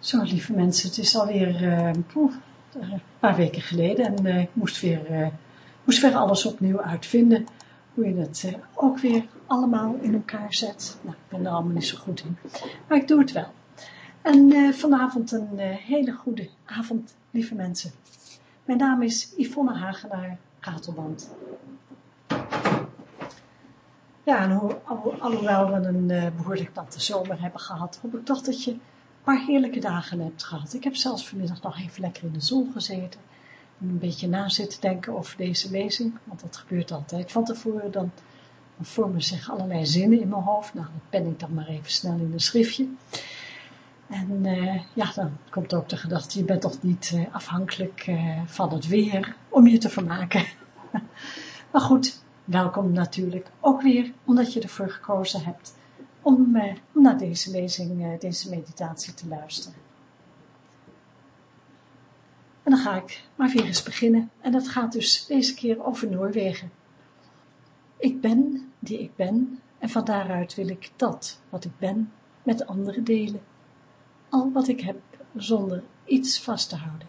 Zo, lieve mensen, het is alweer uh, een paar weken geleden en uh, ik moest weer, moest weer alles opnieuw uitvinden. Hoe je het ook weer allemaal in elkaar zet. Nou, ik ben er allemaal niet zo goed in, maar ik doe het wel. En vanavond een hele goede avond, lieve mensen. Mijn naam is Yvonne Hagenaar, Ratelband. Ja, en ho alhoewel we een behoorlijk natte zomer hebben gehad, hoop ik toch dat je paar heerlijke dagen hebt gehad. Ik heb zelfs vanmiddag nog even lekker in de zon gezeten. En een beetje na zitten denken over deze lezing. Want dat gebeurt altijd van tevoren. Dan, vormen zich allerlei zinnen in mijn hoofd. Nou, dat pen ik dan maar even snel in een schriftje. En uh, ja, dan komt ook de gedachte, je bent toch niet uh, afhankelijk uh, van het weer om je te vermaken. maar goed, welkom natuurlijk ook weer, omdat je ervoor gekozen hebt om, eh, om naar deze lezing, eh, deze meditatie te luisteren. En dan ga ik maar weer eens beginnen. En dat gaat dus deze keer over Noorwegen. Ik ben die ik ben en van daaruit wil ik dat wat ik ben met anderen delen. Al wat ik heb zonder iets vast te houden.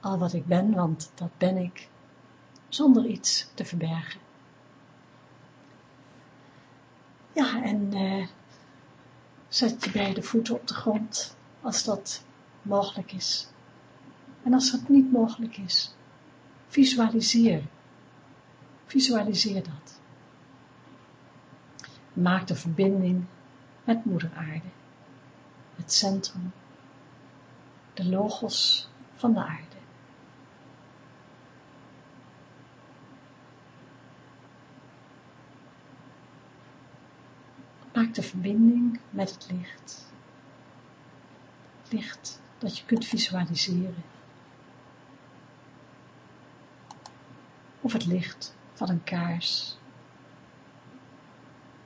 Al wat ik ben, want dat ben ik, zonder iets te verbergen. Ja, en eh, Zet je beide voeten op de grond, als dat mogelijk is. En als dat niet mogelijk is, visualiseer. Visualiseer dat. Maak de verbinding met moeder aarde, het centrum, de logos van de aarde. Maak de verbinding met het licht. Licht dat je kunt visualiseren. Of het licht van een kaars.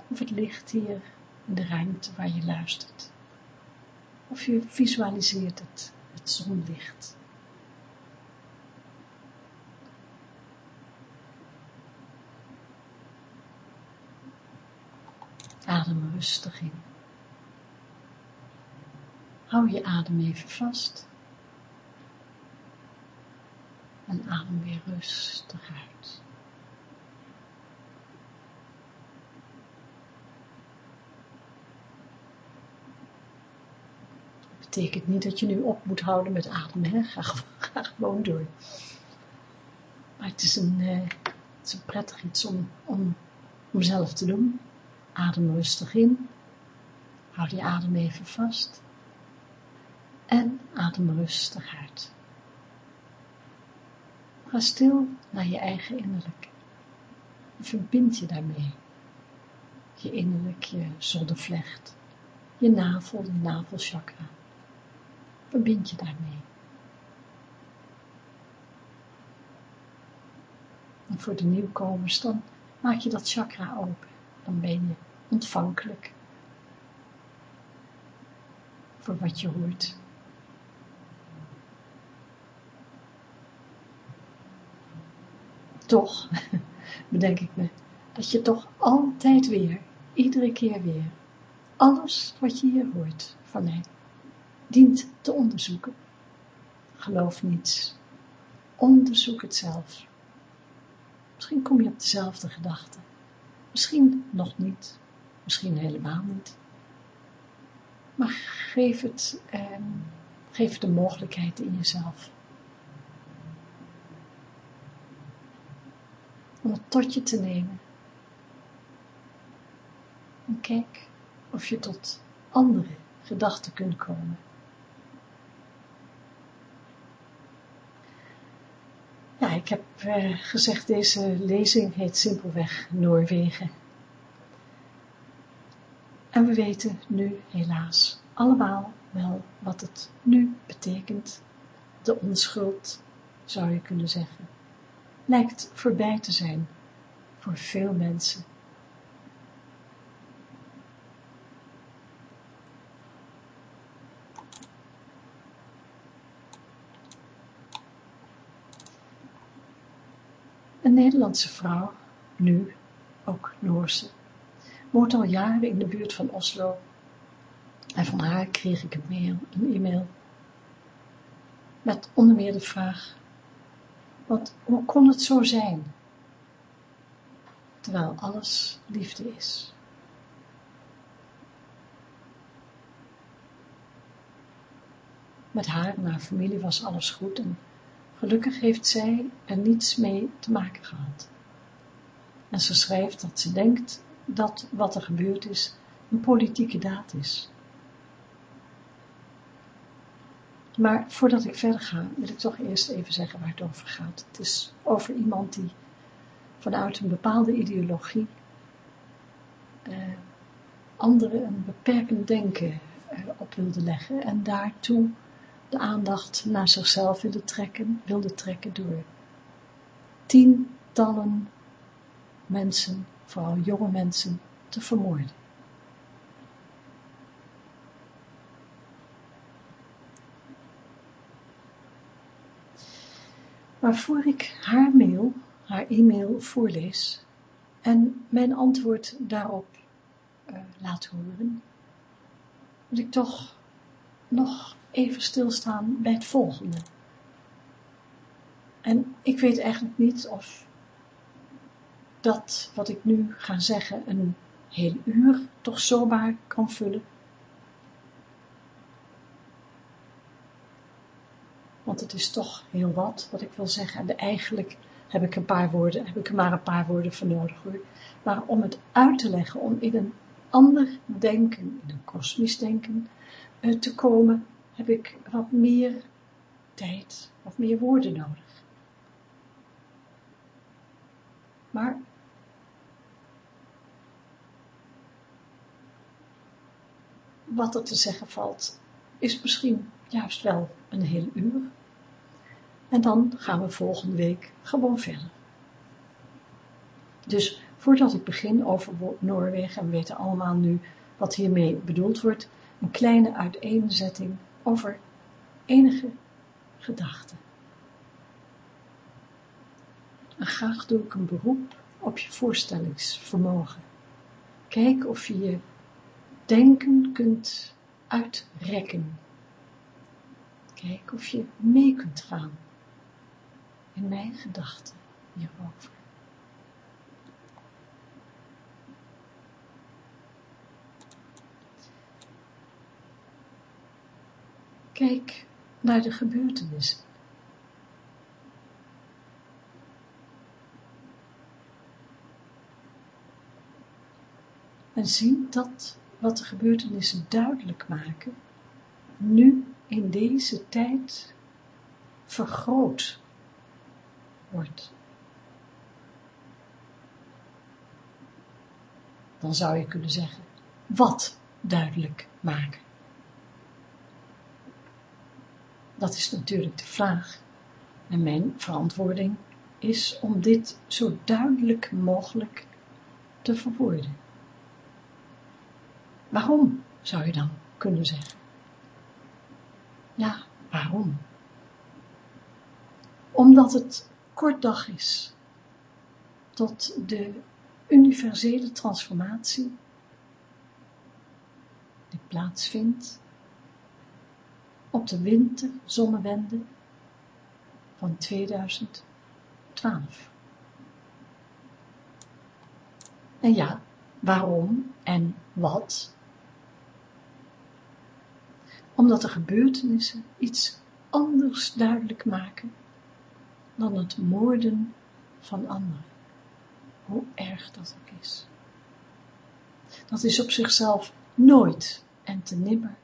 Of het licht hier in de ruimte waar je luistert. Of je visualiseert het, het zonlicht. Adem rustig in. Hou je adem even vast. En adem weer rustig uit. Dat betekent niet dat je nu op moet houden met ademen, hè? Ga, gewoon door. Maar het is een, uh, het is prettig iets om, om, om zelf te doen. Adem rustig in. Houd die adem even vast. En adem rustig uit. Ga stil naar je eigen innerlijk. Verbind je daarmee. Je innerlijk, je zonnevlecht. Je navel, je navelchakra. Verbind je daarmee. En voor de nieuwkomers dan maak je dat chakra open. Dan ben je ontvankelijk voor wat je hoort. Toch, bedenk ik me, dat je toch altijd weer, iedere keer weer, alles wat je hier hoort van mij, dient te onderzoeken. Geloof niets. Onderzoek het zelf. Misschien kom je op dezelfde gedachte. Misschien nog niet misschien helemaal niet. Maar geef het, eh, geef de mogelijkheid in jezelf. Om het tot je te nemen. En kijk of je tot andere gedachten kunt komen. Ja, ik heb eh, gezegd, deze lezing heet simpelweg Noorwegen. En we weten nu helaas allemaal wel wat het nu betekent. De onschuld, zou je kunnen zeggen, lijkt voorbij te zijn voor veel mensen. Een Nederlandse vrouw, nu ook Noorse, woont al jaren in de buurt van Oslo. En van haar kreeg ik een mail, een e-mail met onder meer de vraag, wat, hoe kon het zo zijn, terwijl alles liefde is. Met haar en haar familie was alles goed en gelukkig heeft zij er niets mee te maken gehad. En ze schrijft dat ze denkt dat wat er gebeurd is een politieke daad is. Maar voordat ik verder ga, wil ik toch eerst even zeggen waar het over gaat. Het is over iemand die vanuit een bepaalde ideologie eh, anderen een beperkend denken eh, op wilde leggen en daartoe de aandacht naar zichzelf wilde trekken, wilde trekken door tientallen mensen, vooral jonge mensen, te vermoorden. Maar voor ik haar mail, haar e-mail voorlees en mijn antwoord daarop uh, laat horen, wil ik toch nog even stilstaan bij het volgende. En ik weet eigenlijk niet of dat wat ik nu ga zeggen een heel uur toch zomaar kan vullen. Want het is toch heel wat wat ik wil zeggen. En eigenlijk heb ik een paar woorden, heb ik er maar een paar woorden voor nodig hoor. Maar om het uit te leggen, om in een ander denken, in een kosmisch denken, eh, te komen, heb ik wat meer tijd, wat meer woorden nodig. Maar wat er te zeggen valt, is misschien juist wel een heel uur. En dan gaan we volgende week gewoon verder. Dus voordat ik begin over Noorwegen, en we weten allemaal nu wat hiermee bedoeld wordt, een kleine uiteenzetting over enige gedachten. En graag doe ik een beroep op je voorstellingsvermogen. Kijk of je je denken kunt uitrekken. Kijk of je mee kunt gaan in mijn gedachten hierover. Kijk naar de gebeurtenissen. En zie dat wat de gebeurtenissen duidelijk maken, nu in deze tijd vergroot wordt. Dan zou je kunnen zeggen, wat duidelijk maken. Dat is natuurlijk de vraag. En mijn verantwoording is om dit zo duidelijk mogelijk te verwoorden. Waarom, zou je dan kunnen zeggen? Ja, waarom? Omdat het kort dag is tot de universele transformatie die plaatsvindt op de winterzonnewende van 2012. En ja, waarom en wat? Omdat de gebeurtenissen iets anders duidelijk maken dan het moorden van anderen. Hoe erg dat ook is. Dat is op zichzelf nooit en te nimmer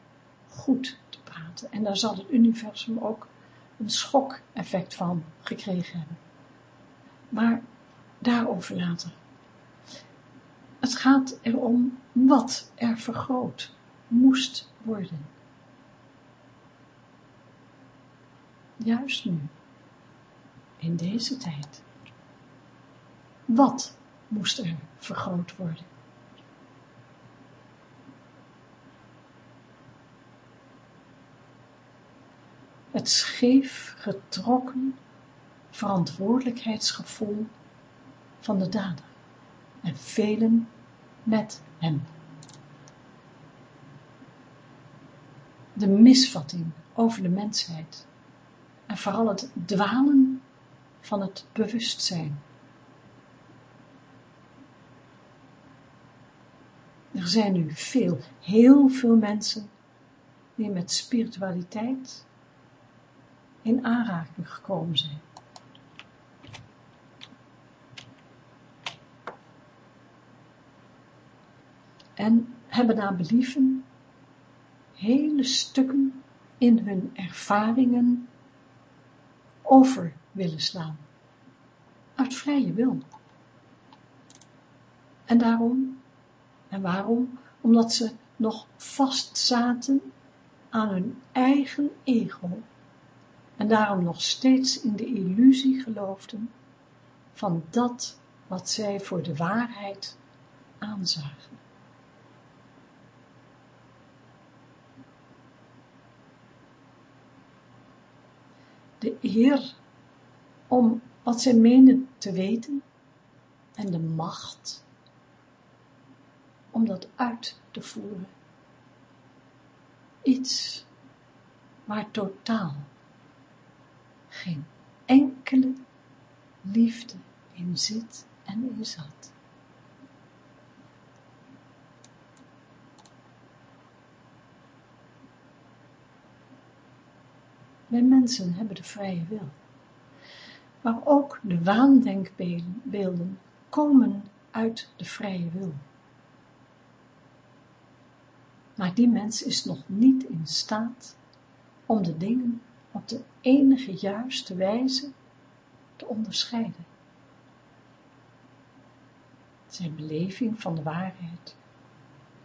goed en daar zal het universum ook een schok-effect van gekregen hebben. Maar daarover later. Het gaat erom wat er vergroot moest worden. Juist nu, in deze tijd. Wat moest er vergroot worden? het scheef getrokken verantwoordelijkheidsgevoel van de dader en velen met hem. De misvatting over de mensheid en vooral het dwalen van het bewustzijn. Er zijn nu veel, heel veel mensen die met spiritualiteit in aanraking gekomen zijn. En hebben naar believen hele stukken in hun ervaringen over willen slaan. Uit vrije wil. En daarom, en waarom? Omdat ze nog vast zaten aan hun eigen ego en daarom nog steeds in de illusie geloofden van dat wat zij voor de waarheid aanzagen. De eer om wat zij meenden te weten en de macht om dat uit te voeren. Iets waar totaal geen enkele liefde in zit en in zat. Wij mensen hebben de vrije wil. Maar ook de waandenkbeelden komen uit de vrije wil. Maar die mens is nog niet in staat om de dingen op de enige juiste wijze te onderscheiden. Zijn beleving van de waarheid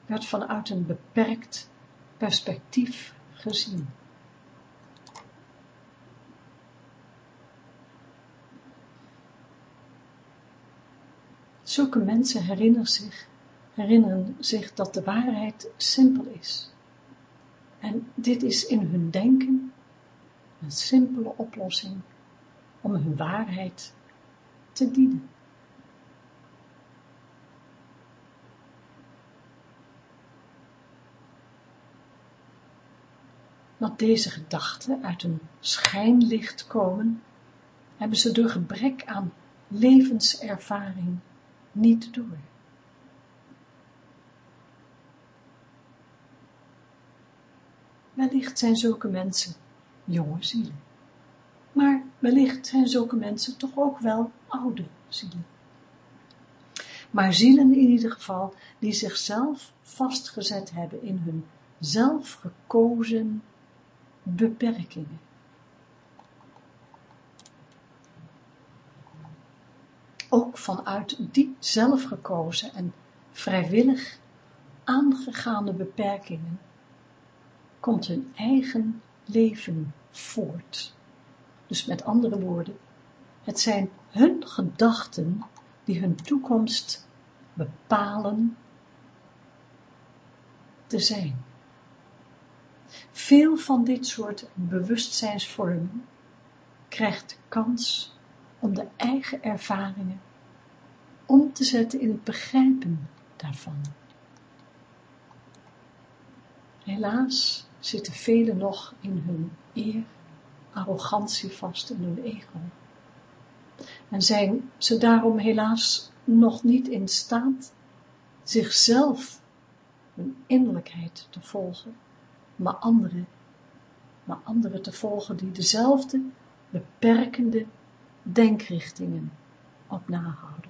werd vanuit een beperkt perspectief gezien. Zulke mensen herinneren zich, herinneren zich dat de waarheid simpel is. En dit is in hun denken een simpele oplossing om hun waarheid te dienen. Dat deze gedachten uit een schijnlicht komen, hebben ze door gebrek aan levenservaring niet door. Wellicht zijn zulke mensen jonge zielen. Maar wellicht zijn zulke mensen toch ook wel oude zielen. Maar zielen in ieder geval die zichzelf vastgezet hebben in hun zelfgekozen beperkingen. Ook vanuit die zelfgekozen en vrijwillig aangegaande beperkingen komt hun eigen leven voort. Dus met andere woorden, het zijn hun gedachten die hun toekomst bepalen te zijn. Veel van dit soort bewustzijnsvormen krijgt kans om de eigen ervaringen om te zetten in het begrijpen daarvan. Helaas zitten velen nog in hun eer, arrogantie vast in hun ego. En zijn ze daarom helaas nog niet in staat zichzelf hun innerlijkheid te volgen, maar anderen, maar anderen te volgen die dezelfde beperkende denkrichtingen op nahouden.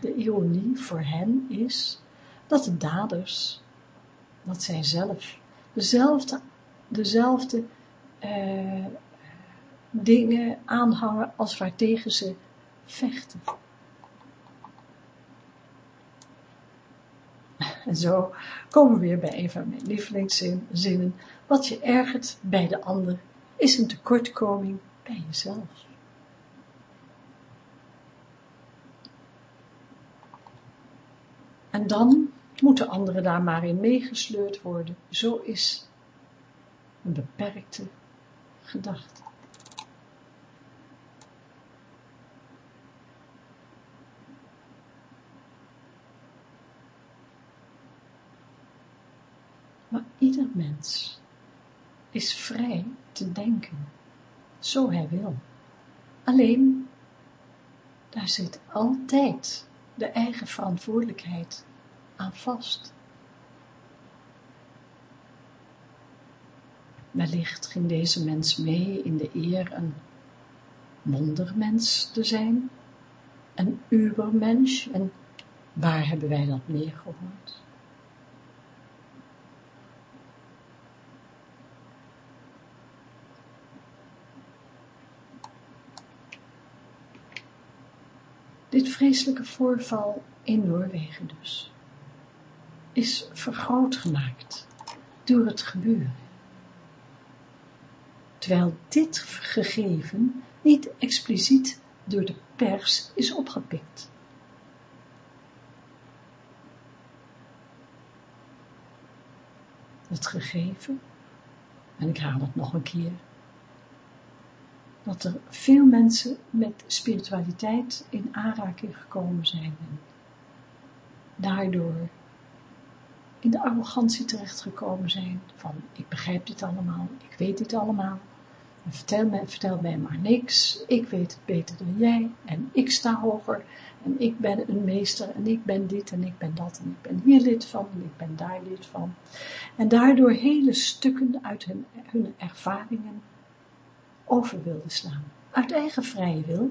De ironie voor hen is dat de daders dat zij zelf dezelfde, dezelfde uh, dingen aanhangen als waartegen ze vechten. En zo komen we weer bij een van mijn lievelingszinnen. Wat je ergert bij de ander is een tekortkoming bij jezelf. En dan moeten anderen daar maar in meegesleurd worden. Zo is een beperkte gedachte. Maar ieder mens is vrij te denken, zo hij wil. Alleen, daar zit altijd de eigen verantwoordelijkheid aan vast. Wellicht ging deze mens mee in de eer een wondermens te zijn, een ubermensch, en waar hebben wij dat meer gehoord? Dit vreselijke voorval in Noorwegen dus, is vergroot gemaakt door het gebeuren. Terwijl dit gegeven niet expliciet door de pers is opgepikt. Het gegeven, en ik haal het nog een keer, dat er veel mensen met spiritualiteit in aanraking gekomen zijn en daardoor in de arrogantie terechtgekomen zijn van ik begrijp dit allemaal, ik weet dit allemaal, vertel, me, vertel mij maar niks, ik weet het beter dan jij en ik sta hoger en ik ben een meester en ik ben dit en ik ben dat en ik ben hier lid van en ik ben daar lid van. En daardoor hele stukken uit hun, hun ervaringen over wilden slaan. Uit eigen vrije wil.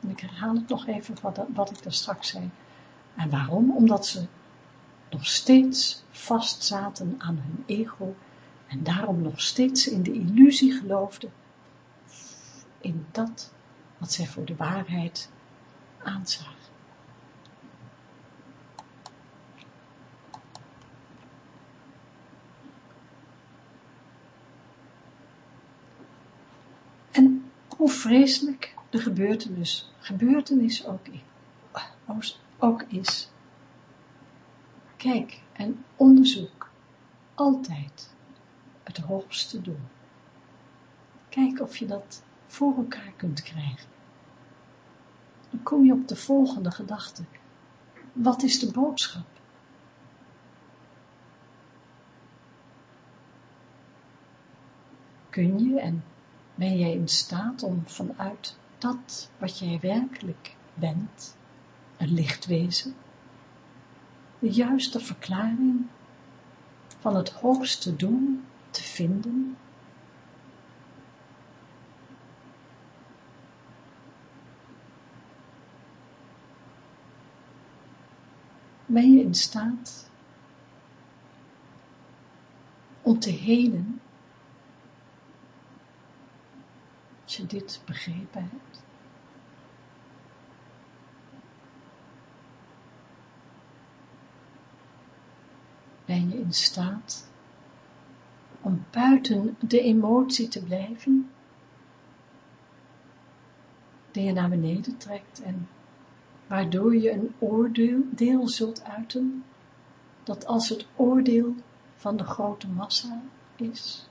En ik herhaal het nog even wat, ik daar straks zei. En waarom? Omdat ze nog steeds vast zaten aan hun ego en daarom nog steeds in de illusie geloofden in dat wat zij voor de waarheid aanzagen. En hoe vreselijk de gebeurtenis, gebeurtenis ook, ook is. Kijk en onderzoek altijd het hoogste doel. Kijk of je dat voor elkaar kunt krijgen. Dan kom je op de volgende gedachte. Wat is de boodschap? Kun je en ben jij in staat om vanuit dat wat jij werkelijk bent, een lichtwezen, de juiste verklaring van het hoogste doel te vinden. Ben je in staat om te helen je dit begrepen hebt? Ben je in staat om buiten de emotie te blijven, die je naar beneden trekt en waardoor je een oordeel zult uiten, dat als het oordeel van de grote massa is.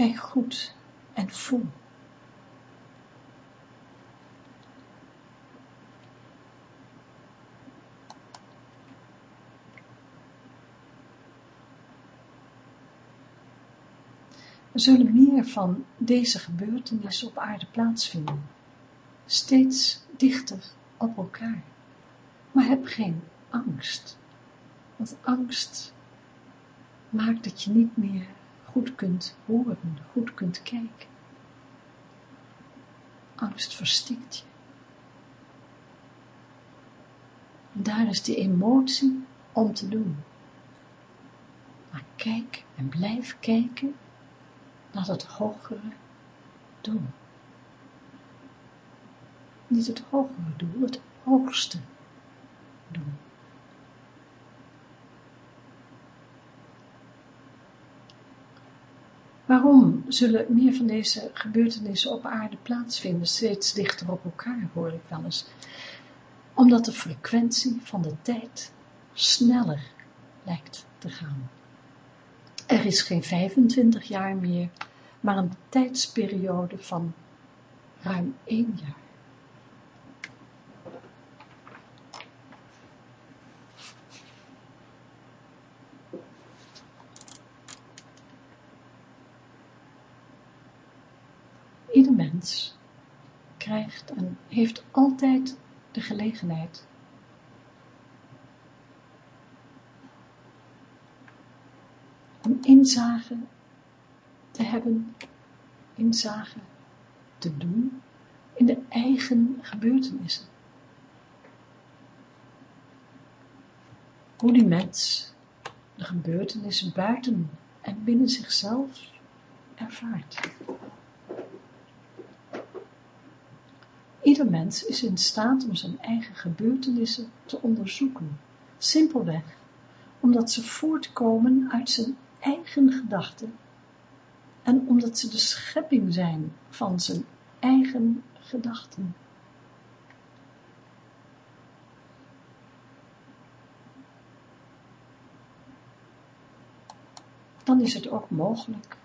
Kijk goed en voel. Er zullen meer van deze gebeurtenissen op aarde plaatsvinden, steeds dichter op elkaar. Maar heb geen angst, want angst maakt dat je niet meer goed kunt horen, goed kunt kijken. Angst verstikt je. Daar is die emotie om te doen. Maar kijk en blijf kijken naar het hogere doel. Niet het hogere doel, het hoogste doel. Waarom zullen meer van deze gebeurtenissen op aarde plaatsvinden, steeds dichter op elkaar, hoor ik wel eens. Omdat de frequentie van de tijd sneller lijkt te gaan. Er is geen 25 jaar meer, maar een tijdsperiode van ruim één jaar. Ieder mens krijgt en heeft altijd de gelegenheid om inzage te hebben, inzage te doen in de eigen gebeurtenissen. Hoe die mens de gebeurtenissen buiten en binnen zichzelf ervaart. Ieder mens is in staat om zijn eigen gebeurtenissen te onderzoeken, simpelweg omdat ze voortkomen uit zijn eigen gedachten en omdat ze de schepping zijn van zijn eigen gedachten. Dan is het ook mogelijk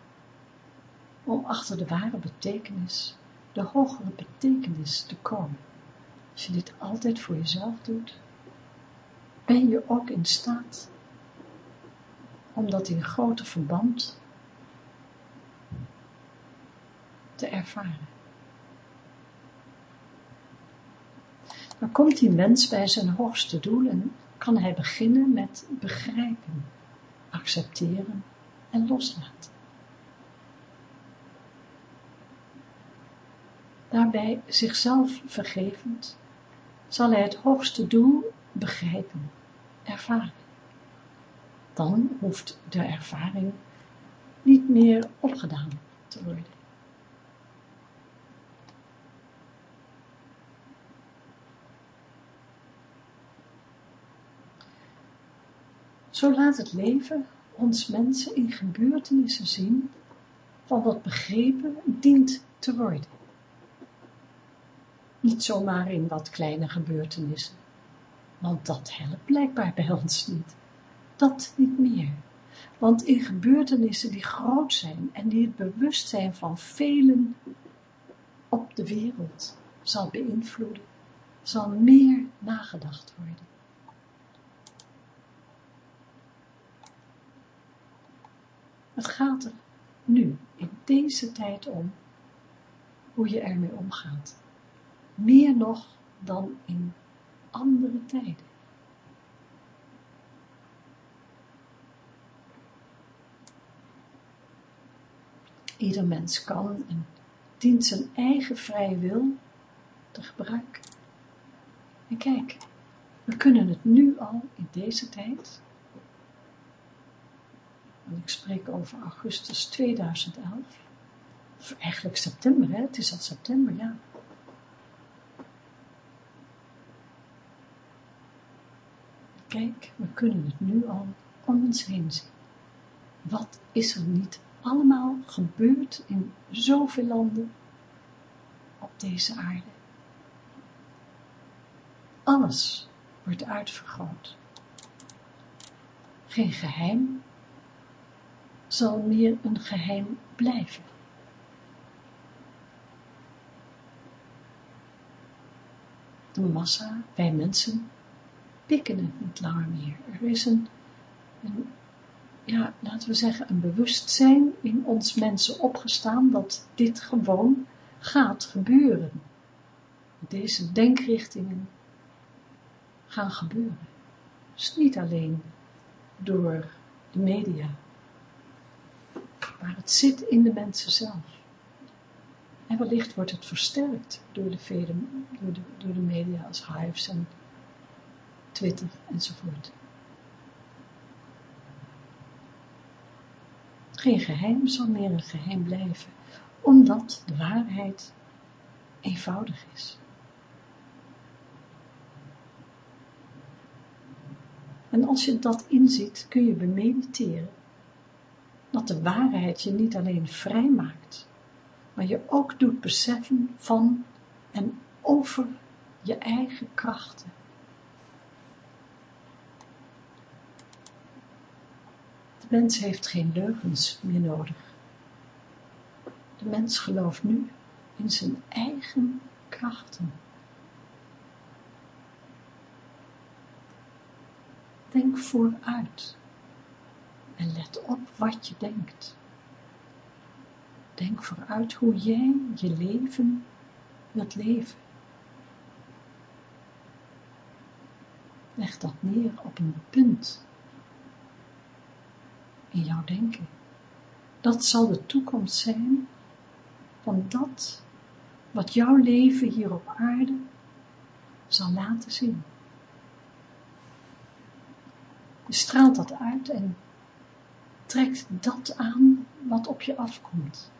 om achter de ware betekenis, de hogere betekenis te komen. Als je dit altijd voor jezelf doet, ben je ook in staat om dat in grote verband te ervaren. Dan komt die mens bij zijn hoogste doel en kan hij beginnen met begrijpen, accepteren en loslaten. Daarbij zichzelf vergevend, zal hij het hoogste doel begrijpen, ervaren. Dan hoeft de ervaring niet meer opgedaan te worden. Zo laat het leven ons mensen in gebeurtenissen zien van wat begrepen dient te worden. Niet zomaar in wat kleine gebeurtenissen, want dat helpt blijkbaar bij ons niet. Dat niet meer. Want in gebeurtenissen die groot zijn en die het bewustzijn van velen op de wereld zal beïnvloeden, zal meer nagedacht worden. Het gaat er nu, in deze tijd om, hoe je ermee omgaat. Meer nog dan in andere tijden. Ieder mens kan en dient zijn eigen vrije wil te gebruiken. En kijk, we kunnen het nu al in deze tijd en ik spreek over augustus 2011, of eigenlijk september, hè? het is al september, ja. Kijk, we kunnen het nu al om ons heen zien. Wat is er niet allemaal gebeurd in zoveel landen op deze aarde? Alles wordt uitvergroot. Geen geheim, zal meer een geheim blijven. De massa, wij mensen, pikken het niet langer meer. Er is een, ja, laten we zeggen, een bewustzijn in ons mensen opgestaan dat dit gewoon gaat gebeuren. Deze denkrichtingen gaan gebeuren. Dus niet alleen door de media, maar het zit in de mensen zelf. En wellicht wordt het versterkt door de, vele, door de, door de media als Hives en Twitter enzovoort. Geen geheim zal meer een geheim blijven, omdat de waarheid eenvoudig is. En als je dat inziet, kun je bemediteren dat de waarheid je niet alleen vrij maakt, maar je ook doet beseffen van en over je eigen krachten. Mens heeft geen leugens meer nodig. De mens gelooft nu in zijn eigen krachten. Denk vooruit en let op wat je denkt. Denk vooruit hoe jij je leven wilt leven. Leg dat neer op een punt in jouw denken. Dat zal de toekomst zijn van dat wat jouw leven hier op aarde zal laten zien. Je straalt dat uit en trekt dat aan wat op je afkomt.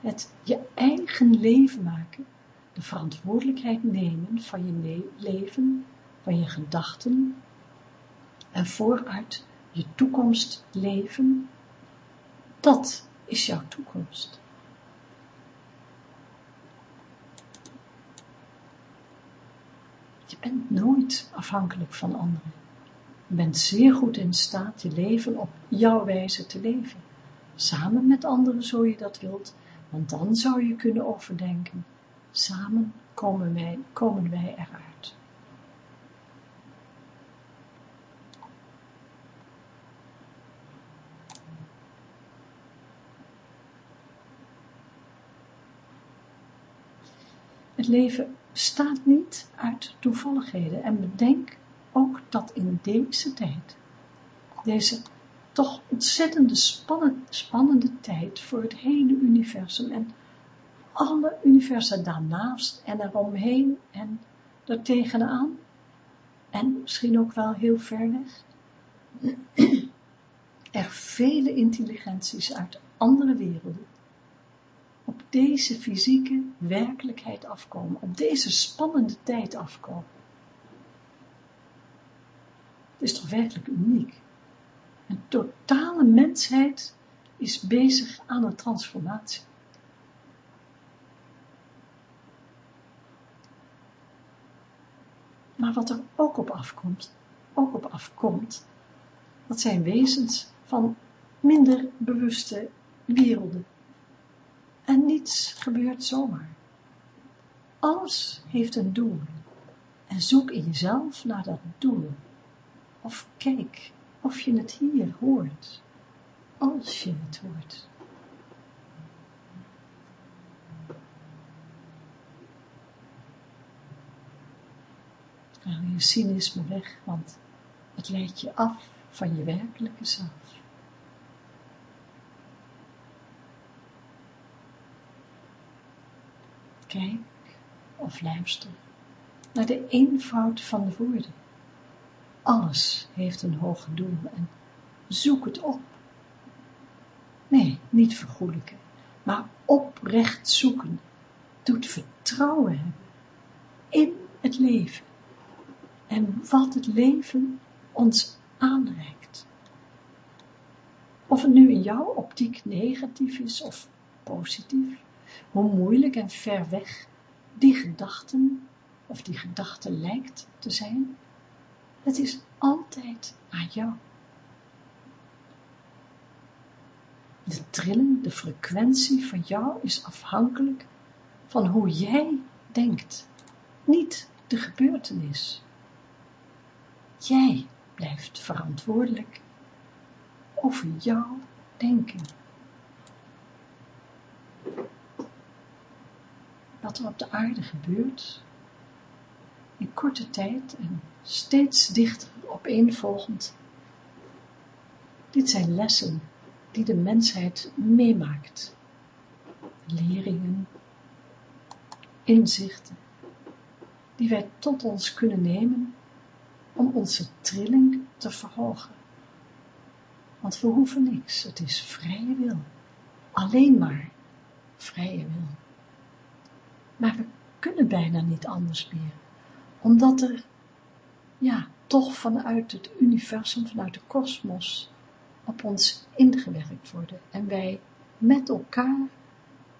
Het je eigen leven maken, de verantwoordelijkheid nemen van je leven, van je gedachten en vooruit je toekomst leven, dat is jouw toekomst. Je bent nooit afhankelijk van anderen. Je bent zeer goed in staat je leven op jouw wijze te leven. Samen met anderen zo je dat wilt, want dan zou je kunnen overdenken. Samen komen wij, komen wij eruit. Het leven bestaat niet uit toevalligheden. En bedenk ook dat in deze tijd, deze toch ontzettende spannende, spannende tijd voor het hele universum en alle universa daarnaast en eromheen en daartegenaan en misschien ook wel heel ver weg, er vele intelligenties uit andere werelden op deze fysieke werkelijkheid afkomen, op deze spannende tijd afkomen. Het is toch werkelijk uniek. Een totale mensheid is bezig aan een transformatie. Maar wat er ook op afkomt, ook op afkomt, dat zijn wezens van minder bewuste werelden. En niets gebeurt zomaar. Alles heeft een doel. En zoek in jezelf naar dat doel. Of kijk of je het hier hoort. Als je het hoort. Haal je cynisme weg, want het leidt je af van je werkelijke zelf. Kijk of luister naar de eenvoud van de woorden. Alles heeft een hoger doel en zoek het op. Nee, niet vergoelijken, maar oprecht zoeken doet vertrouwen hebben in het leven en wat het leven ons aanreikt. Of het nu in jouw optiek negatief is of positief, hoe moeilijk en ver weg die gedachten of die gedachte lijkt te zijn, het is altijd aan jou. De trilling, de frequentie van jou is afhankelijk van hoe jij denkt, niet de gebeurtenis. Jij blijft verantwoordelijk over jouw denken. Wat er op de aarde gebeurt, in korte tijd en steeds dichter opeenvolgend. Dit zijn lessen die de mensheid meemaakt, leringen, inzichten, die wij tot ons kunnen nemen om onze trilling te verhogen. Want we hoeven niks, het is vrije wil, alleen maar vrije wil. Maar we kunnen bijna niet anders meer, omdat er, ja, toch vanuit het universum, vanuit de kosmos, op ons ingewerkt worden en wij met elkaar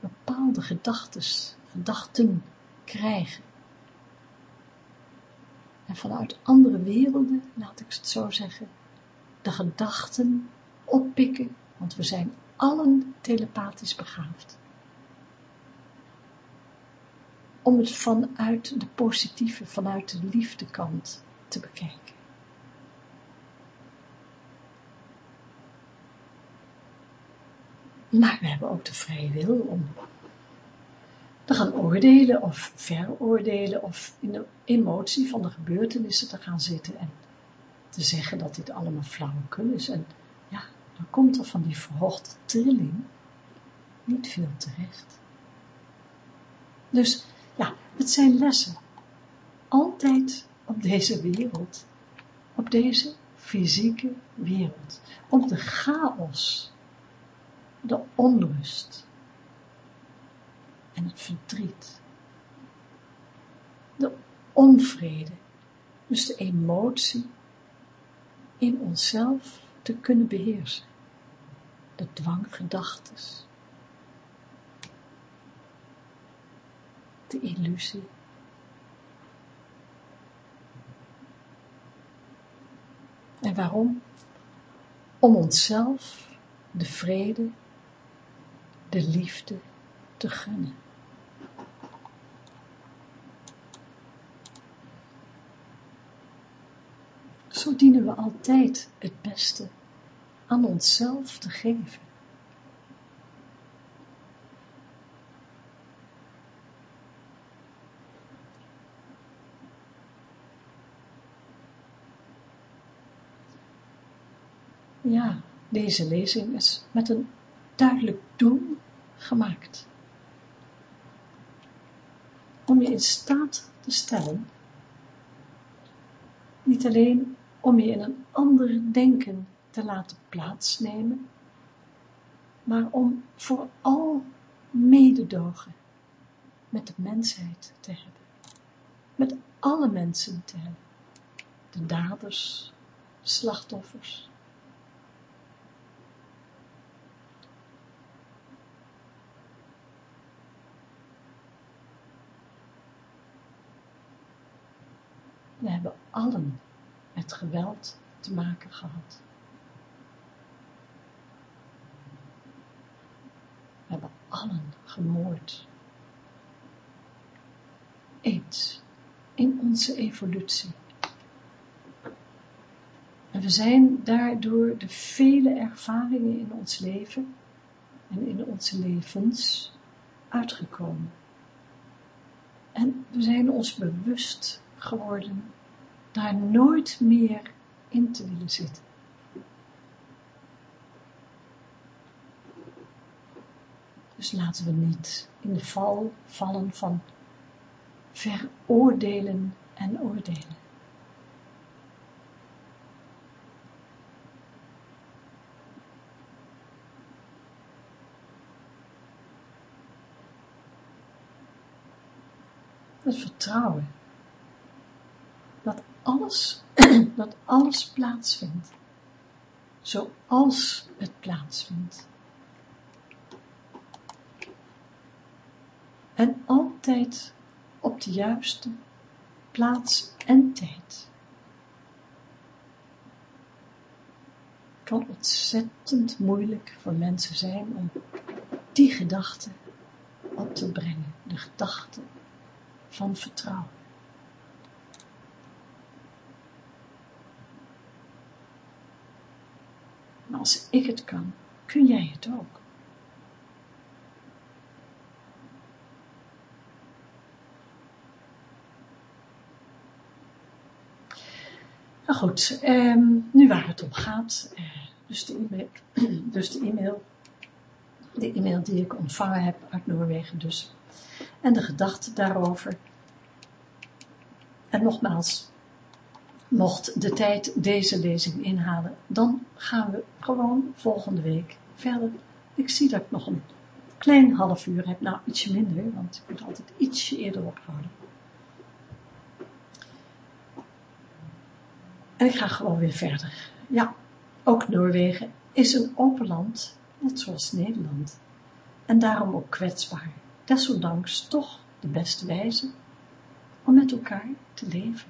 bepaalde gedachtes, gedachten krijgen. En vanuit andere werelden, laat ik het zo zeggen, de gedachten oppikken, want we zijn allen telepathisch begaafd. Om het vanuit de positieve, vanuit de liefdekant te bekijken. Maar we hebben ook de vrije wil om te gaan oordelen of veroordelen of in de emotie van de gebeurtenissen te gaan zitten en te zeggen dat dit allemaal flauwekul is. En ja, dan komt er van die verhoogde trilling niet veel terecht. Dus ja, het zijn lessen. Altijd op deze wereld, op deze fysieke wereld, om de chaos, de onrust en het verdriet, de onvrede, dus de emotie in onszelf te kunnen beheersen, de dwanggedachtes, de illusie. En waarom? Om onszelf de vrede, de liefde te gunnen. Zo dienen we altijd het beste aan onszelf te geven. Ja, deze lezing is met een duidelijk doel gemaakt. Om je in staat te stellen, niet alleen om je in een ander denken te laten plaatsnemen, maar om vooral mededogen met de mensheid te hebben, met alle mensen te hebben, de daders, slachtoffers, We hebben allen met geweld te maken gehad. We hebben allen gemoord. Eens in onze evolutie. En we zijn daardoor de vele ervaringen in ons leven en in onze levens uitgekomen. En we zijn ons bewust geworden daar nooit meer in te willen zitten. Dus laten we niet in de val vallen van veroordelen en oordelen. Het vertrouwen alles, dat alles plaatsvindt, zoals het plaatsvindt. En altijd op de juiste plaats en tijd. kan ontzettend moeilijk voor mensen zijn om die gedachte op te brengen, de gedachte van vertrouwen. Als ik het kan, kun jij het ook. Nou goed, ehm, nu waar het om gaat, eh, dus, de e-mail, dus de e-mail, de e-mail die ik ontvangen heb uit Noorwegen dus, en de gedachte daarover. En nogmaals, mocht de tijd deze lezing inhalen, dan gaan we gewoon volgende week verder. Ik zie dat ik nog een klein half uur heb, nou ietsje minder, want ik moet altijd ietsje eerder ophouden. En ik ga gewoon weer verder. Ja, ook Noorwegen is een open land, net zoals Nederland. En daarom ook kwetsbaar. Desondanks toch de beste wijze om met elkaar te leven,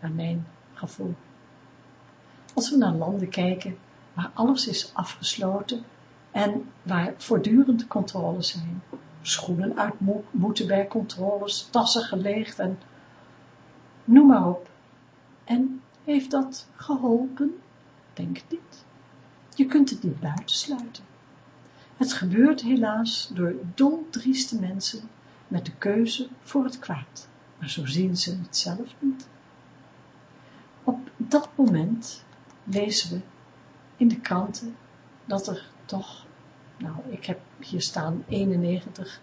mijn Als we naar landen kijken waar alles is afgesloten en waar voortdurend controles zijn, schoenen uit moeten bij controles, tassen geleegd en noem maar op. En heeft dat geholpen? Denk niet. Je kunt het niet buitensluiten. Het gebeurt helaas door doldrieste mensen met de keuze voor het kwaad, maar zo zien ze het zelf niet. Dat moment lezen we in de kranten dat er toch, nou ik heb hier staan 91,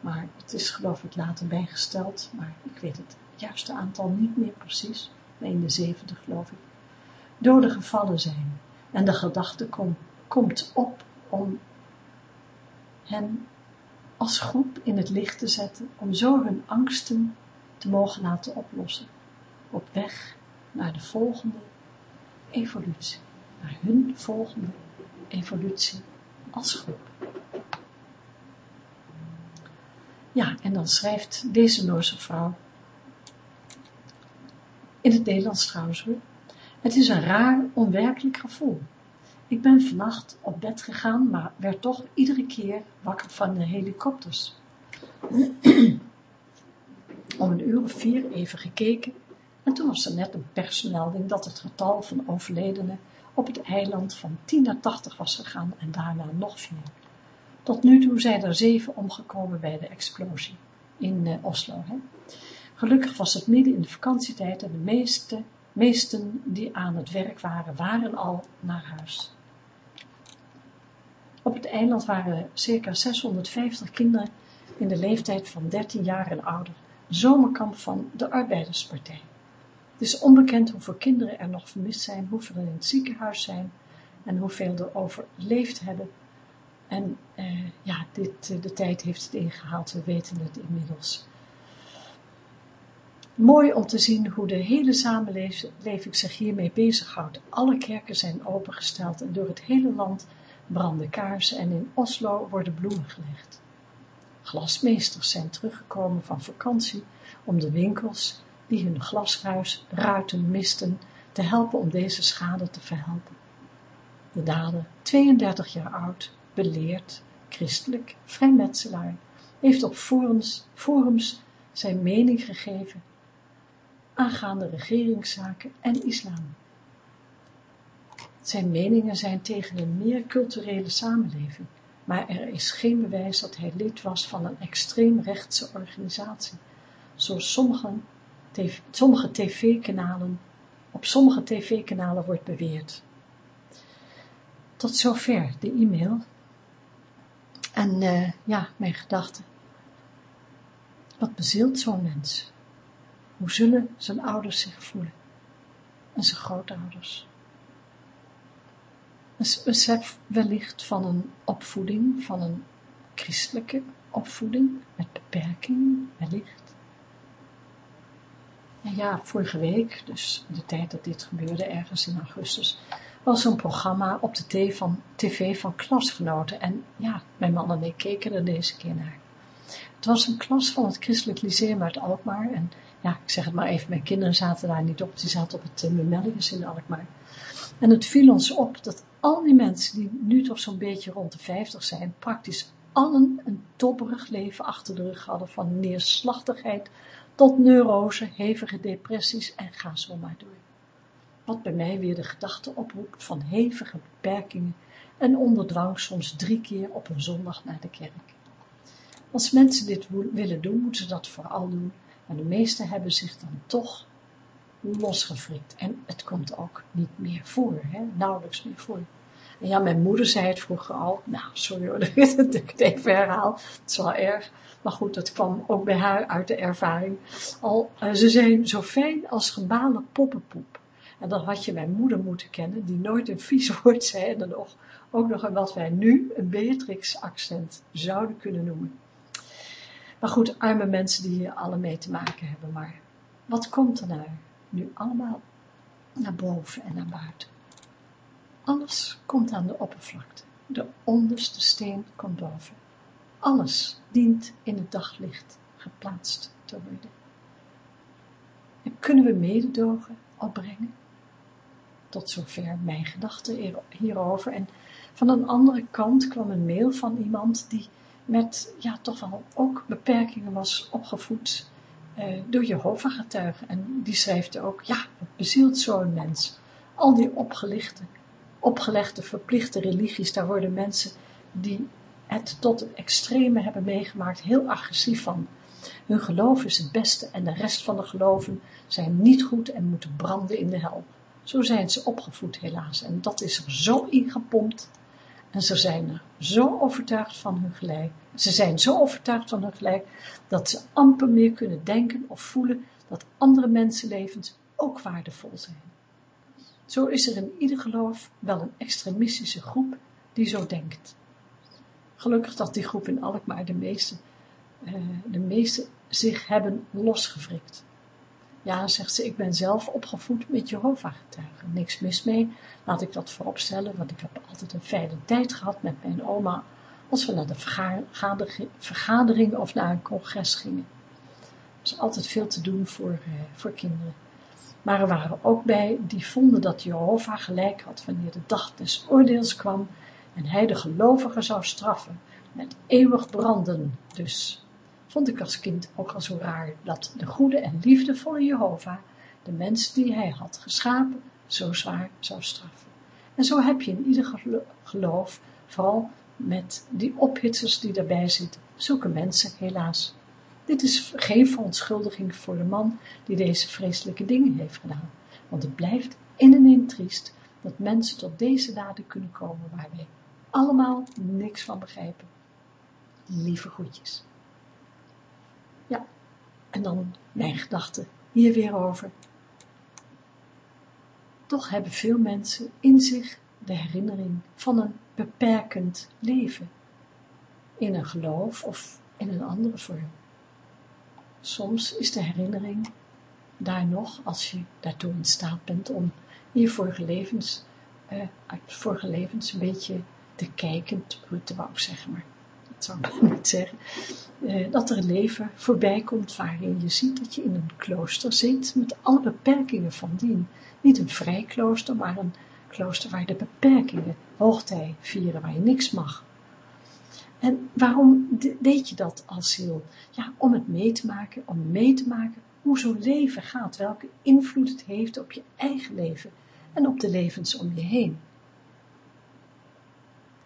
maar het is geloof ik later bijgesteld, maar ik weet het juiste aantal niet meer precies, maar in de 70 geloof ik, doden gevallen zijn. En de gedachte komt op om hen als groep in het licht te zetten, om zo hun angsten te mogen laten oplossen, op weg naar de volgende evolutie, naar hun volgende evolutie als groep. Ja, en dan schrijft deze Noorse vrouw, in het Nederlands trouwens het is een raar, onwerkelijk gevoel. Ik ben vannacht op bed gegaan, maar werd toch iedere keer wakker van de helikopters. Om een uur of vier even gekeken en toen was er net een persmelding dat het getal van overledenen op het eiland van 10 naar 80 was gegaan en daarna nog vier. Tot nu toe zijn er zeven omgekomen bij de explosie in uh, Oslo. Hè. Gelukkig was het midden in de vakantietijd en de meeste, meesten die aan het werk waren, waren al naar huis. Op het eiland waren circa 650 kinderen in de leeftijd van 13 jaar en ouder, zomerkamp van de Arbeiderspartij. Het is onbekend hoeveel kinderen er nog vermist zijn, hoeveel in het ziekenhuis zijn en hoeveel er overleefd hebben. En eh, ja, dit, eh, de tijd heeft het ingehaald, we weten het inmiddels. Mooi om te zien hoe de hele samenleving zich hiermee bezighoudt. Alle kerken zijn opengesteld en door het hele land branden kaarsen en in Oslo worden bloemen gelegd. Glasmeesters zijn teruggekomen van vakantie om de winkels die hun glasruiten misten te helpen om deze schade te verhelpen. De dader, 32 jaar oud, beleerd, christelijk, vrijmetselaar, heeft op forums, forums zijn mening gegeven aangaande regeringszaken en islam. Zijn meningen zijn tegen een meer culturele samenleving, maar er is geen bewijs dat hij lid was van een extreemrechtse organisatie, zoals sommige, tv-kanalen, op sommige tv-kanalen wordt beweerd. Tot zover de e-mail. En uh, ja, mijn gedachten. Wat bezielt zo'n mens? Hoe zullen zijn ouders zich voelen? En zijn grootouders? Een besef wellicht van een opvoeding, van een christelijke opvoeding, met beperking, wellicht. En ja, vorige week, dus de tijd dat dit gebeurde, ergens in augustus, was een programma op de tv van, tv klasgenoten. En ja, mijn man en ik keken er deze keer naar. Het was een klas van het Christelijk Lyceum uit Alkmaar. En ja, ik zeg het maar even, mijn kinderen zaten daar niet op. Die zaten op het uh, in Alkmaar. En het viel ons op dat al die mensen die nu toch zo'n beetje rond de 50 zijn, praktisch allen een topperig leven achter de rug hadden, van neerslachtigheid tot neurose, hevige depressies en ga zo maar door. Wat bij mij weer de gedachte oproept van hevige beperkingen en onder dwang soms drie keer op een zondag naar de kerk. Als mensen dit willen doen, moeten ze dat vooral doen, maar de meesten hebben zich dan toch losgefrikt. En het komt ook niet meer voor, hè? nauwelijks meer voor. Ja, mijn moeder zei het vroeger al, nou, sorry hoor, dat ik het even herhaal, het is wel erg, maar goed, dat kwam ook bij haar uit de ervaring. Al, uh, ze zijn zo fijn als gebalen poppenpoep. En dan had je mijn moeder moeten kennen, die nooit een vies woord zei, en dan nog, ook nog een wat wij nu een Beatrix-accent zouden kunnen noemen. Maar goed, arme mensen die hier alle mee te maken hebben, maar wat komt er nou? nu allemaal naar boven en naar buiten. Alles komt aan de oppervlakte. De onderste steen komt boven. Alles dient in het daglicht geplaatst te worden. En kunnen we mededogen opbrengen? Tot zover mijn gedachten hierover. En van een andere kant kwam een mail van iemand die met, ja, toch wel ook beperkingen was opgevoed uh, door Jehovah-getuigen. En die schrijft ook, ja, wat bezielt zo'n mens? Al die opgelichte, opgelegde, verplichte religies, daar worden mensen die het tot het extreme hebben meegemaakt, heel agressief van. Hun geloof is het beste en de rest van de geloven zijn niet goed en moeten branden in de hel. Zo zijn ze opgevoed helaas en dat is er zo ingepompt en ze zijn er zo overtuigd van hun gelijk. Ze zijn zo overtuigd van hun gelijk dat ze amper meer kunnen denken of voelen dat andere mensenlevens ook waardevol zijn. Zo is er in ieder geloof wel een extremistische groep die zo denkt. Gelukkig dat die groep in Alkmaar de meeste, uh, de meeste zich hebben losgevrikt. Ja, zegt ze, ik ben zelf opgevoed met Jehovah-getuigen. Niks mis mee, laat ik dat vooropstellen, want ik heb altijd een fijne tijd gehad met mijn oma, als we naar de vergadering of naar een congres gingen. Er is altijd veel te doen voor, uh, voor kinderen. Maar er waren ook bij die vonden dat Jehovah gelijk had wanneer de dag des oordeels kwam en hij de gelovigen zou straffen met eeuwig branden dus. Vond ik als kind ook al zo raar dat de goede en liefdevolle Jehovah de mensen die hij had geschapen zo zwaar zou straffen. En zo heb je in ieder geloof, vooral met die ophitsers die daarbij zitten, zulke mensen helaas. Dit is geen verontschuldiging voor de man die deze vreselijke dingen heeft gedaan, want het blijft in en in triest dat mensen tot deze daden kunnen komen waar wij allemaal niks van begrijpen. Lieve groetjes. Ja, en dan mijn gedachten hier weer over. Toch hebben veel mensen in zich de herinnering van een beperkend leven. In een geloof of in een andere vorm. Soms is de herinnering daar nog, als je daartoe in staat bent om je vorige levens, uh, uit vorige levens een beetje te kijken, te putten wou ik zeggen, maar dat zou ik niet zeggen, uh, dat er een leven voorbij komt waarin je ziet dat je in een klooster zit met alle beperkingen van dien. Niet een vrij klooster, maar een klooster waar de beperkingen hoogtij vieren, waar je niks mag. En waarom deed je dat als ziel? Ja, om het mee te maken, om mee te maken hoe zo'n leven gaat, welke invloed het heeft op je eigen leven en op de levens om je heen.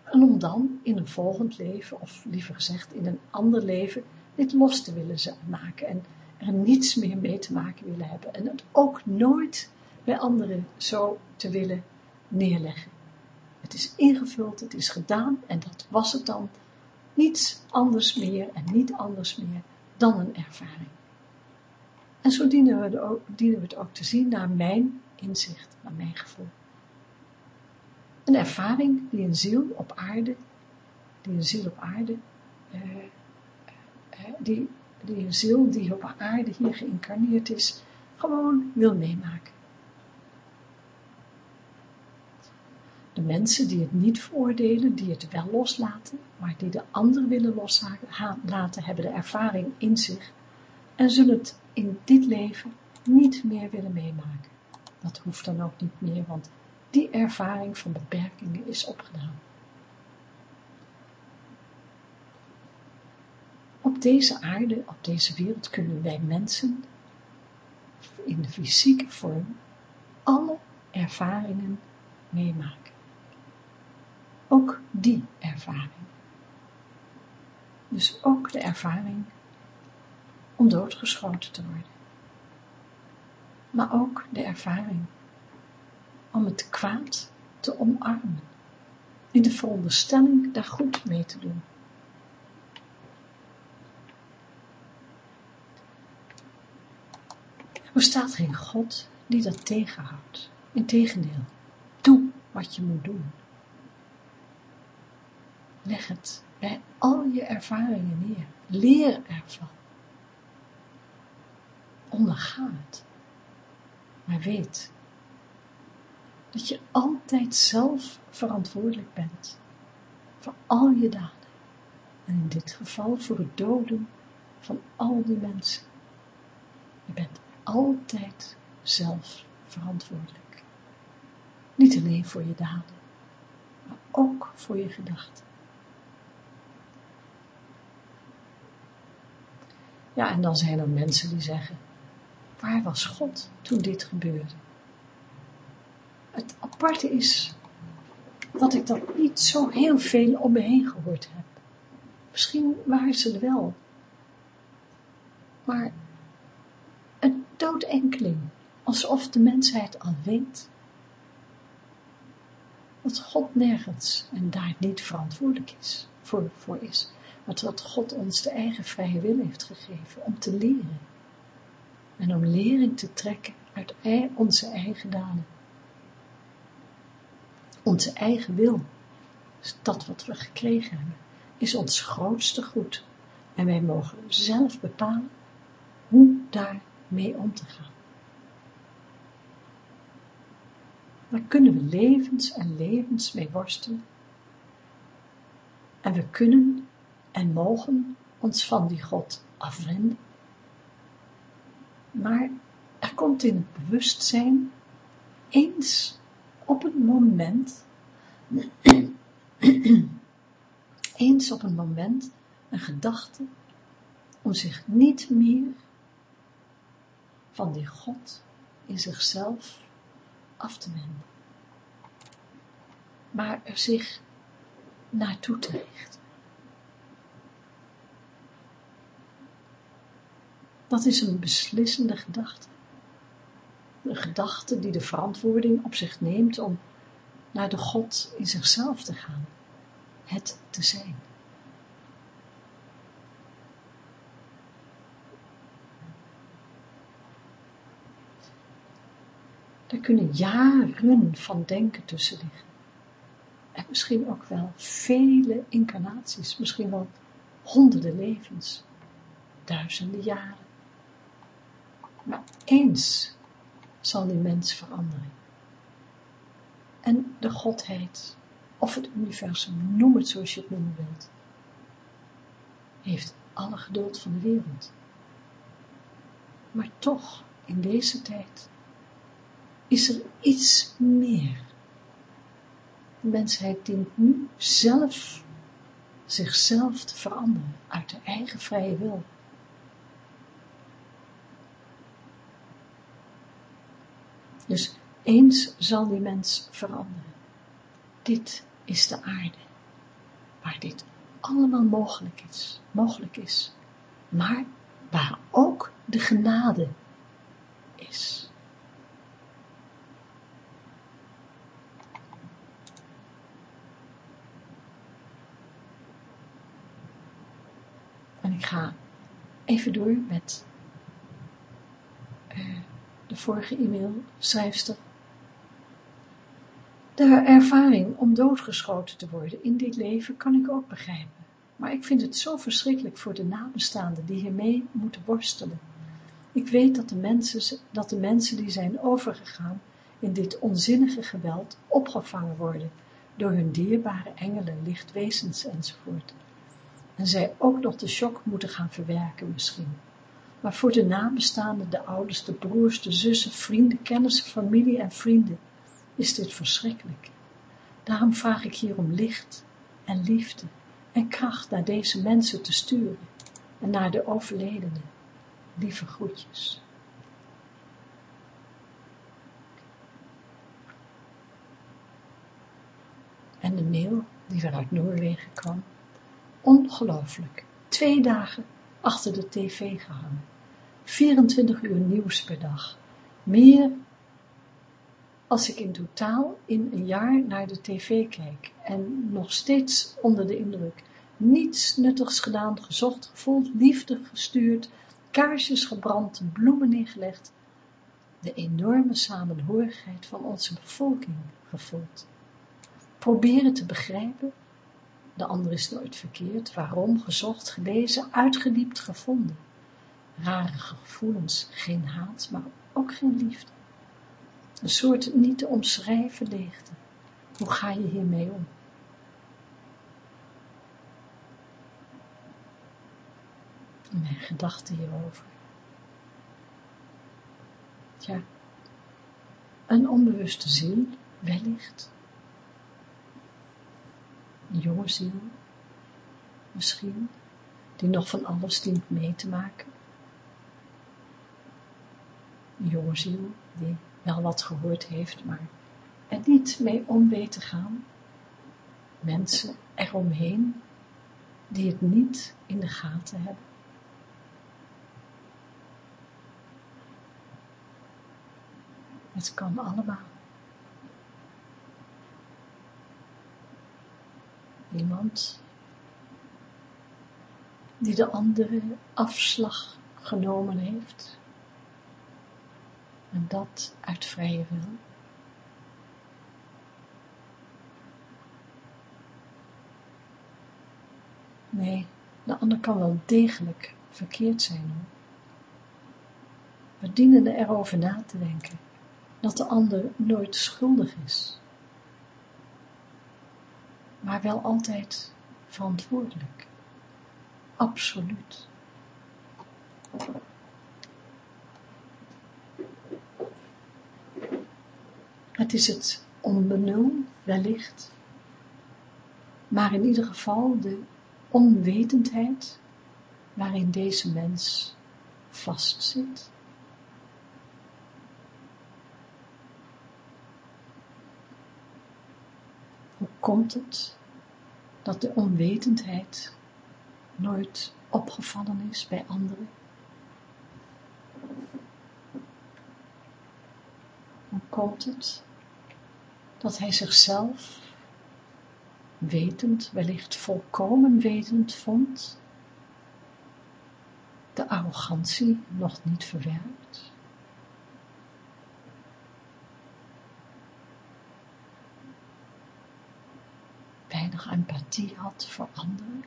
En om dan in een volgend leven, of liever gezegd in een ander leven, dit los te willen maken en er niets meer mee te maken willen hebben en het ook nooit bij anderen zo te willen neerleggen. Het is ingevuld, het is gedaan en dat was het dan. Niets anders meer en niet anders meer dan een ervaring. En zo dienen we, ook, dienen we het ook te zien naar mijn inzicht, naar mijn gevoel. Een ervaring die een ziel op aarde, die een ziel op aarde, eh, eh, die, die een ziel die op aarde hier geïncarneerd is, gewoon wil meemaken. De mensen die het niet veroordelen, die het wel loslaten, maar die de ander willen loslaten, hebben de ervaring in zich en zullen het in dit leven niet meer willen meemaken. Dat hoeft dan ook niet meer, want die ervaring van beperkingen is opgedaan. Op deze aarde, op deze wereld kunnen wij mensen in de fysieke vorm alle ervaringen meemaken. Ook die ervaring. Dus ook de ervaring om doodgeschoten te worden. Maar ook de ervaring om het kwaad te omarmen, in de veronderstelling daar goed mee te doen. Er bestaat geen God die dat tegenhoudt. Integendeel, doe wat je moet doen. Leg het bij al je ervaringen neer. Leer ervan. Onderga het. Maar weet dat je altijd zelf verantwoordelijk bent voor al je daden. En in dit geval voor het doden van al die mensen. Je bent altijd zelf verantwoordelijk. Niet alleen voor je daden, maar ook voor je gedachten. Ja, en dan zijn er mensen die zeggen, waar was God toen dit gebeurde? Het aparte is dat ik dat niet zo heel veel om me heen gehoord heb. Misschien waren ze er wel. Maar een doodenkeling, alsof de mensheid al weet dat God nergens en daar niet verantwoordelijk is, voor, voor is, maar dat God ons de eigen vrije wil heeft gegeven om te leren en om lering te trekken uit onze eigen daden. Onze eigen wil, dat wat we gekregen hebben, is ons grootste goed en wij mogen zelf bepalen hoe daarmee om te gaan. Daar kunnen we levens en levens mee worstelen. En we kunnen en mogen ons van die God afwenden. Maar er komt in het bewustzijn eens op een moment, eens op een moment, een gedachte om zich niet meer van die God in zichzelf af te wenden, maar er zich naartoe te richten. Dat is een beslissende gedachte. Een gedachte die de verantwoording op zich neemt om naar de God in zichzelf te gaan, het te zijn. Daar kunnen jaren van denken tussen liggen. En misschien ook wel vele incarnaties, misschien wel honderden levens, duizenden jaren. Eens zal die mens veranderen. En de Godheid, of het universum, noem het zoals je het noemen wilt, heeft alle geduld van de wereld. Maar toch, in deze tijd, is er iets meer. De mensheid dient nu zelf zichzelf te veranderen uit de eigen vrije wil. Dus eens zal die mens veranderen. Dit is de aarde, waar dit allemaal mogelijk is, mogelijk is, maar waar ook de genade is. En ik ga even door met vorige e-mailschrijfster. De ervaring om doodgeschoten te worden in dit leven kan ik ook begrijpen. Maar ik vind het zo verschrikkelijk voor de nabestaanden die hiermee moeten worstelen. Ik weet dat de, mensen, dat de mensen die zijn overgegaan in dit onzinnige geweld opgevangen worden door hun dierbare engelen, lichtwezens enzovoort. En zij ook nog de shock moeten gaan verwerken misschien maar voor de nabestaanden, de ouders, de broers, de zussen, vrienden, kennissen, familie en vrienden is dit verschrikkelijk. Daarom vraag ik hier om licht en liefde en kracht naar deze mensen te sturen en naar de overledenen. Lieve groetjes. En de mail die vanuit Noorwegen kwam, ongelooflijk, twee dagen achter de tv gehangen. 24 uur nieuws per dag. Meer als ik in totaal in een jaar naar de tv kijk en nog steeds onder de indruk. Niets nuttigs gedaan, gezocht, gevoeld, liefde gestuurd, kaarsjes gebrand, bloemen neergelegd. De enorme samenhorigheid van onze bevolking gevoeld. Proberen te begrijpen, de ander is nooit verkeerd, waarom, gezocht, gelezen, uitgediept, gevonden rare gevoelens, geen haat, maar ook geen liefde. Een soort niet te omschrijven leegte. Hoe ga je hiermee om? mijn gedachten hierover. Tja, een onbewuste ziel, wellicht. Een jonge ziel, misschien, die nog van alles dient mee te maken een jonge ziel die wel wat gehoord heeft, maar er niet mee om weet te gaan. Mensen eromheen die het niet in de gaten hebben. Het kan allemaal. Iemand die de andere afslag genomen heeft. En dat uit vrije wil. Nee, de ander kan wel degelijk verkeerd zijn hoor. We dienen erover na te denken dat de ander nooit schuldig is, maar wel altijd verantwoordelijk. Absoluut. Het is het onbenul, wellicht, maar in ieder geval de onwetendheid waarin deze mens vastzit. Hoe komt het dat de onwetendheid nooit opgevallen is bij anderen? Komt het dat hij zichzelf wetend, wellicht volkomen wetend vond, de arrogantie nog niet verwerkt? Weinig empathie had voor anderen?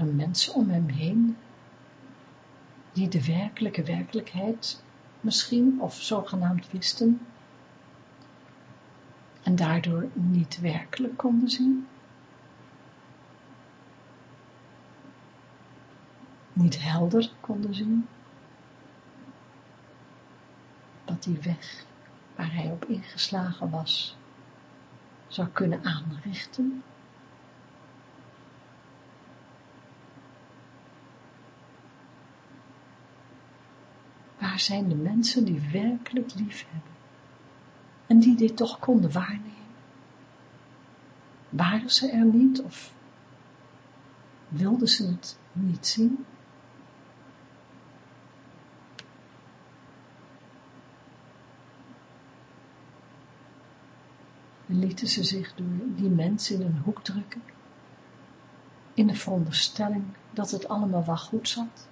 Waren mensen om hem heen die de werkelijke werkelijkheid misschien of zogenaamd wisten en daardoor niet werkelijk konden zien? Niet helder konden zien? Dat die weg waar hij op ingeslagen was zou kunnen aanrichten Waar zijn de mensen die werkelijk lief hebben en die dit toch konden waarnemen? Waren ze er niet of wilden ze het niet zien? En lieten ze zich door die mensen in een hoek drukken, in de veronderstelling dat het allemaal wel goed zat?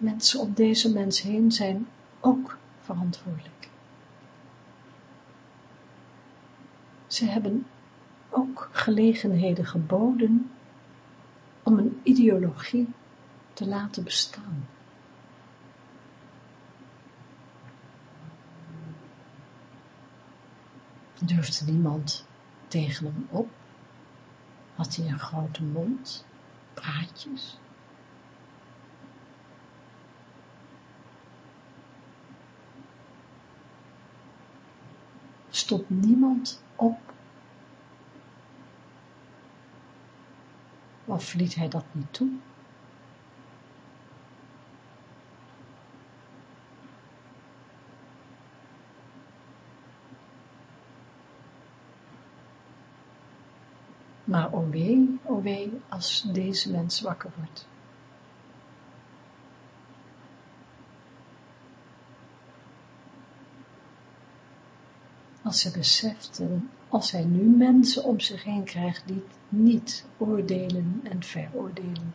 Mensen om deze mens heen zijn ook verantwoordelijk. Ze hebben ook gelegenheden geboden om een ideologie te laten bestaan. Durfde niemand tegen hem op? Had hij een grote mond, praatjes? Stond niemand op. Of liet hij dat niet toe? Maar o wee, o wee, als deze mens wakker wordt. Als ze beseft als hij nu mensen om zich heen krijgt die niet oordelen en veroordelen.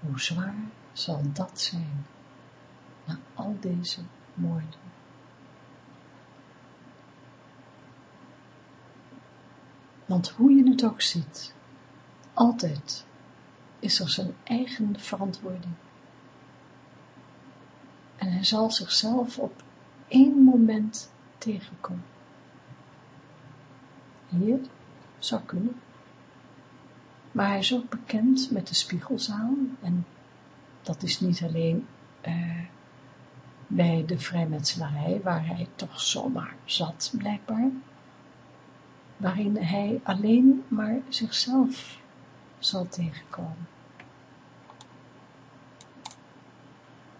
Hoe zwaar zal dat zijn na al deze moorden? Want hoe je het ook ziet, altijd is er zijn eigen verantwoording. En hij zal zichzelf op één moment tegenkom. Hier zou kunnen. Maar hij is ook bekend met de spiegelzaal en dat is niet alleen uh, bij de vrijmetselarij, waar hij toch zomaar zat, blijkbaar, waarin hij alleen maar zichzelf zal tegenkomen.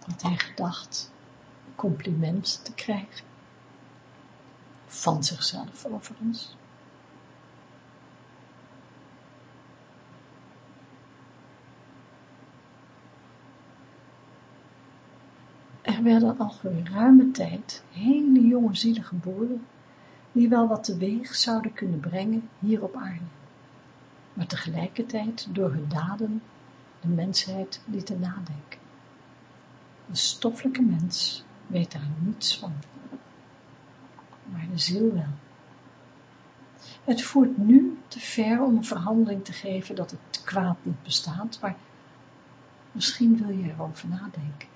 Had hij gedacht compliment te krijgen, van zichzelf overigens. Er werden al ruime tijd hele jonge zielen geboren, die wel wat teweeg zouden kunnen brengen hier op aarde, maar tegelijkertijd door hun daden de mensheid lieten nadenken. De stoffelijke mens weet daar niets van, maar de ziel wel. Het voert nu te ver om een verhandeling te geven dat het kwaad niet bestaat, maar misschien wil je erover nadenken.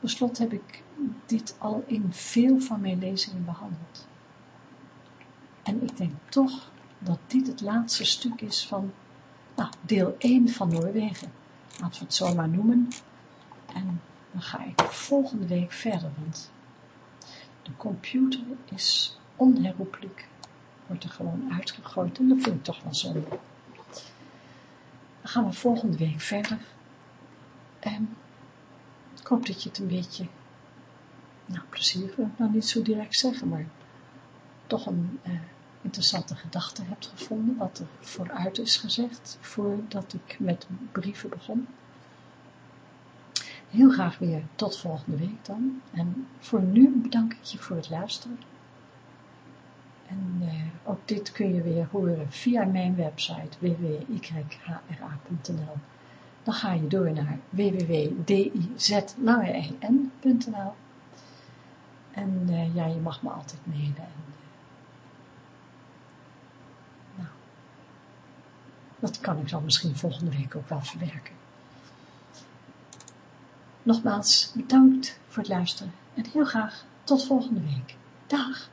Beslot heb ik dit al in veel van mijn lezingen behandeld. En ik denk toch dat dit het laatste stuk is van nou, deel 1 van Noorwegen. Laten we het zo maar noemen. En dan ga ik volgende week verder, want de computer is onherroepelijk, wordt er gewoon uitgegooid en dat vind ik toch wel zonde. Dan gaan we volgende week verder. En ik hoop dat je het een beetje, nou plezier wil ik nou niet zo direct zeggen, maar toch een eh, interessante gedachte hebt gevonden, wat er vooruit is gezegd, voordat ik met brieven begon. Heel graag weer tot volgende week dan. En voor nu bedank ik je voor het luisteren. En eh, ook dit kun je weer horen via mijn website www.yhra.nl dan ga je door naar www.dizlangein.nl en uh, ja, je mag me altijd mailen. En, uh, nou, dat kan ik dan misschien volgende week ook wel verwerken. Nogmaals, bedankt voor het luisteren en heel graag tot volgende week. Dag!